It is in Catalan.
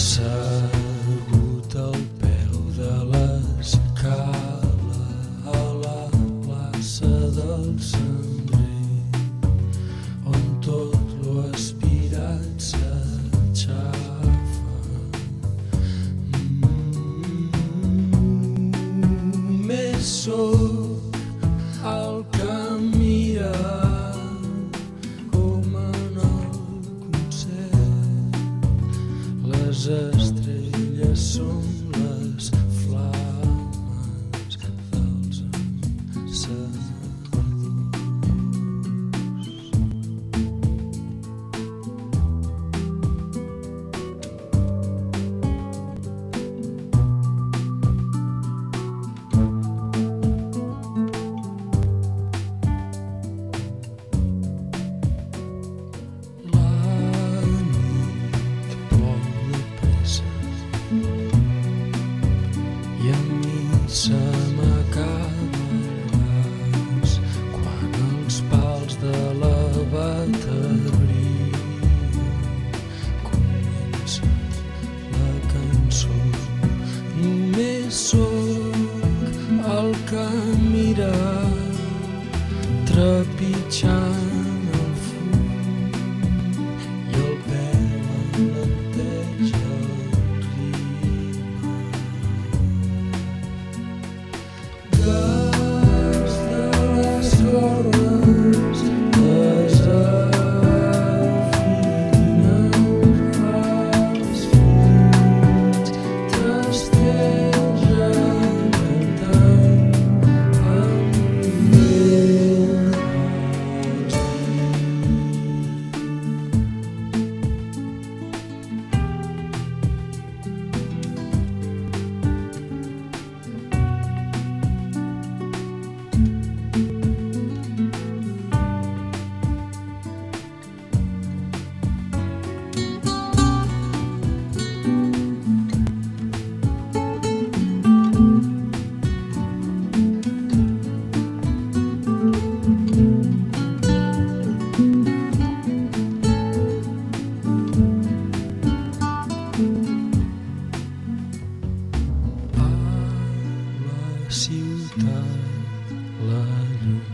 assegut al peu de l'escala a la plaça del on tot lo aspirat s'aixafa. Mm, estrelles són Ciutat Larum.